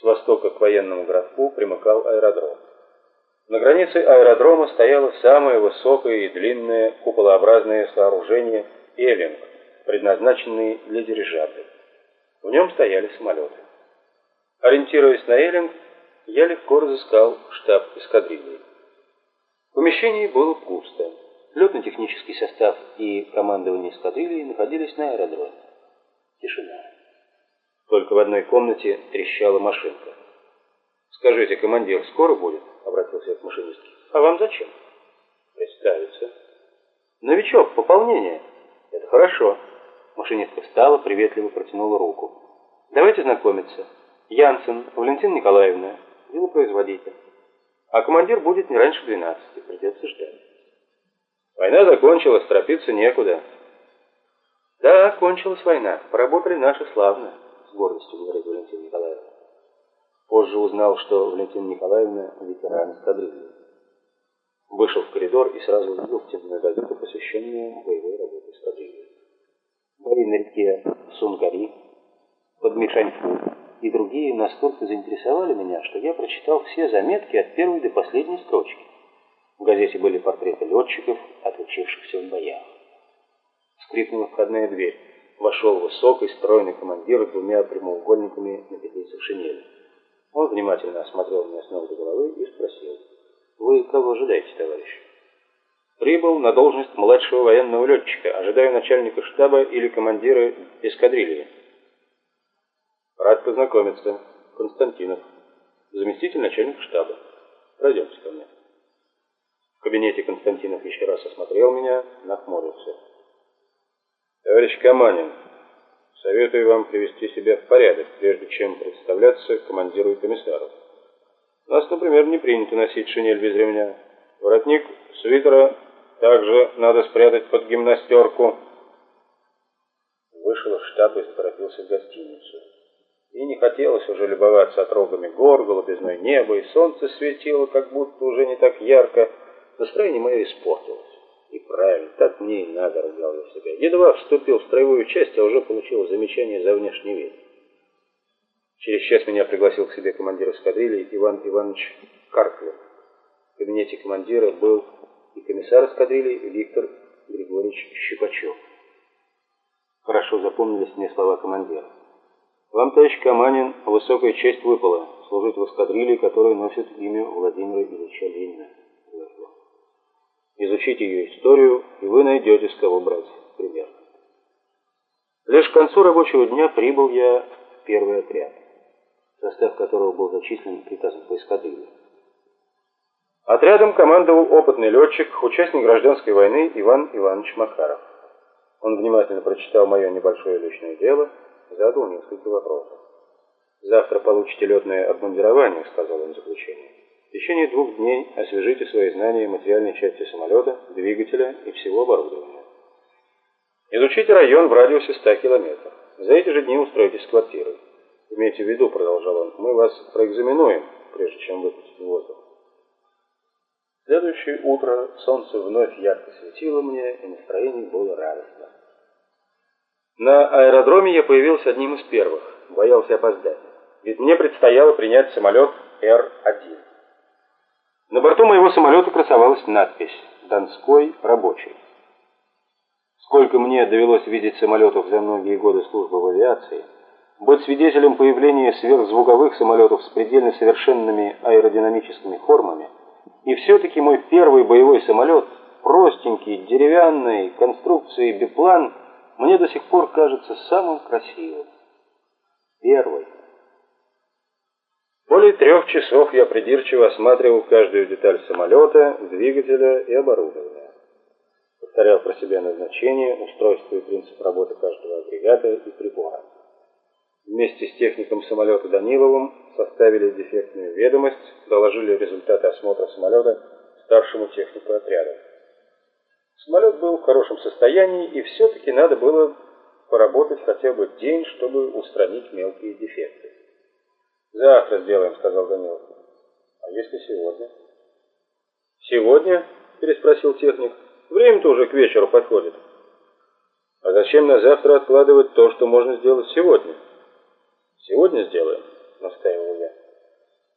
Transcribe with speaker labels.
Speaker 1: С востока к военному городку примыкал аэродром. На границе аэродрома стояло самое высокое и длинное куполообразное сооружение «Эллинг», предназначенный для дирижаблей. В нем стояли самолеты. Ориентируясь на Эллинг, я легко разыскал штаб эскадрильи. В помещении было пусто. Летно-технический состав и командование эскадрильи находились на аэродроме. Тишина. Только в одной комнате трещала машинка. «Скажите, командир, скоро будет?» — обратился я к машинистке. «А вам зачем?» «Представиться». «Новичок, пополнение». «Это хорошо». Машинистка встала, приветливо протянула руку. «Давайте знакомиться. Янсен Валентина Николаевна, делопроизводитель. А командир будет не раньше 12, придется ждать». «Война закончилась, торопиться некуда». «Да, кончилась война. Поработали наши славно», — с гордостью говорит Валентина Николаевна. Позже узнал, что Валентина Николаевна ветеран эскадрильи. Вышел в коридор и сразу увидел темную газету, посвященную боевой работе эскадрильи. Бои на реке Сунгари, под Мишаньфу и другие настолько заинтересовали меня, что я прочитал все заметки от первой до последней строчки. В газете были портреты летчиков, отличившихся в боях. Скрипнула входная дверь. Вошел высокий, стройный командир с двумя прямоугольниками на петлицах шинели. Он внимательно осмотрел меня с ног до головы и спросил. «Вы кого ожидаете, товарищ?» «Прибыл на должность младшего военного летчика. Ожидаю начальника штаба или командира эскадрильи». «Рад познакомиться. Константинов. Заместитель начальника штаба. Пройдемте ко мне». В кабинете Константинов еще раз осмотрел меня, нахмурился. «Товарищ Каманин, Советую вам привести себя в порядок, прежде чем представляться командиру и комиссару. У нас, например, не принято носить шинель без ремня. Воротник свитера также надо спрятать под гимнастерку. Вышел в штаб и заторопился в гостиницу. И не хотелось уже любоваться отрогами гор, голубизной неба, и солнце светило, как будто уже не так ярко. Настроение мое испортилось. Правильно, так мне и надо, ругал я себя. Едва вступил в строевую часть, а уже получил замечание за внешний вид. Через час меня пригласил к себе командир эскадрильи Иван Иванович Карклев. В кабинете командира был и комиссар эскадрильи Виктор Григорьевич Щипачев. Хорошо запомнились мне слова командира. Вам, товарищ Каманин, высокая честь выпала служить в эскадрилье, которая носит имя Владимира Ильича Ленина. Изучите ее историю, и вы найдете, с кого брать пример. Лишь к концу рабочего дня прибыл я в первый отряд, состав которого был зачислен приказом по эскадрилье. Отрядом командовал опытный летчик, участник гражданской войны Иван Иванович Макаров. Он внимательно прочитал мое небольшое личное дело, задал несколько вопросов. «Завтра получите летное обмундирование», — сказал он в заключение. В течение двух дней освежите свои знания материальной части самолета, двигателя и всего оборудования. Изучите район в радиусе 100 километров. За эти же дни устройтесь с квартирой. Имейте в виду, продолжал он, мы вас проэкзаменуем, прежде чем выпустить в воздух. Следующее утро солнце вновь ярко светило мне, и настроение было радостно. На аэродроме я появился одним из первых, боялся опоздать, ведь мне предстояло принять самолет Р-1. На борту моего самолета красовалась надпись «Донской рабочий». Сколько мне довелось видеть самолетов за многие годы службы в авиации, быть свидетелем появления сверхзвуковых самолетов с предельно совершенными аэродинамическими формами, и все-таки мой первый боевой самолет, простенький, деревянный, конструкции биплан, мне до сих пор кажется самым красивым. Первый. Трех часов я придирчиво осматривал каждую деталь самолета, двигателя и оборудования. Повторял про себя назначение, устройство и принцип работы каждого агрегата и прибора. Вместе с техником самолета Даниловым составили дефектную ведомость, доложили результаты осмотра самолета старшему технику отряда. Самолет был в хорошем состоянии, и все-таки надо было поработать хотя бы день, чтобы устранить мелкие дефекты. Завтра сделаем, сказал Данилов. А если сегодня? Сегодня? переспросил техник. Время-то уже к вечеру подходит. А зачем на завтра откладывать то, что можно сделать сегодня? Сегодня сделаем. настаивал я.